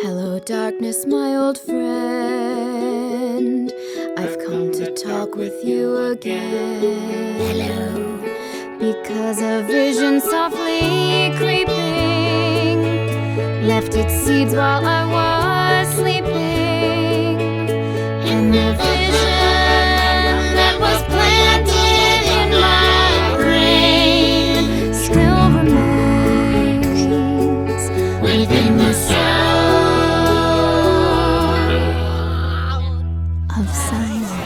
Hello, darkness, my old friend. I've come to talk with you again. Hello. Because a vision softly creeping left its seeds while I was sleeping. And the vision that was planted in my brain still remains within the sun. of silence.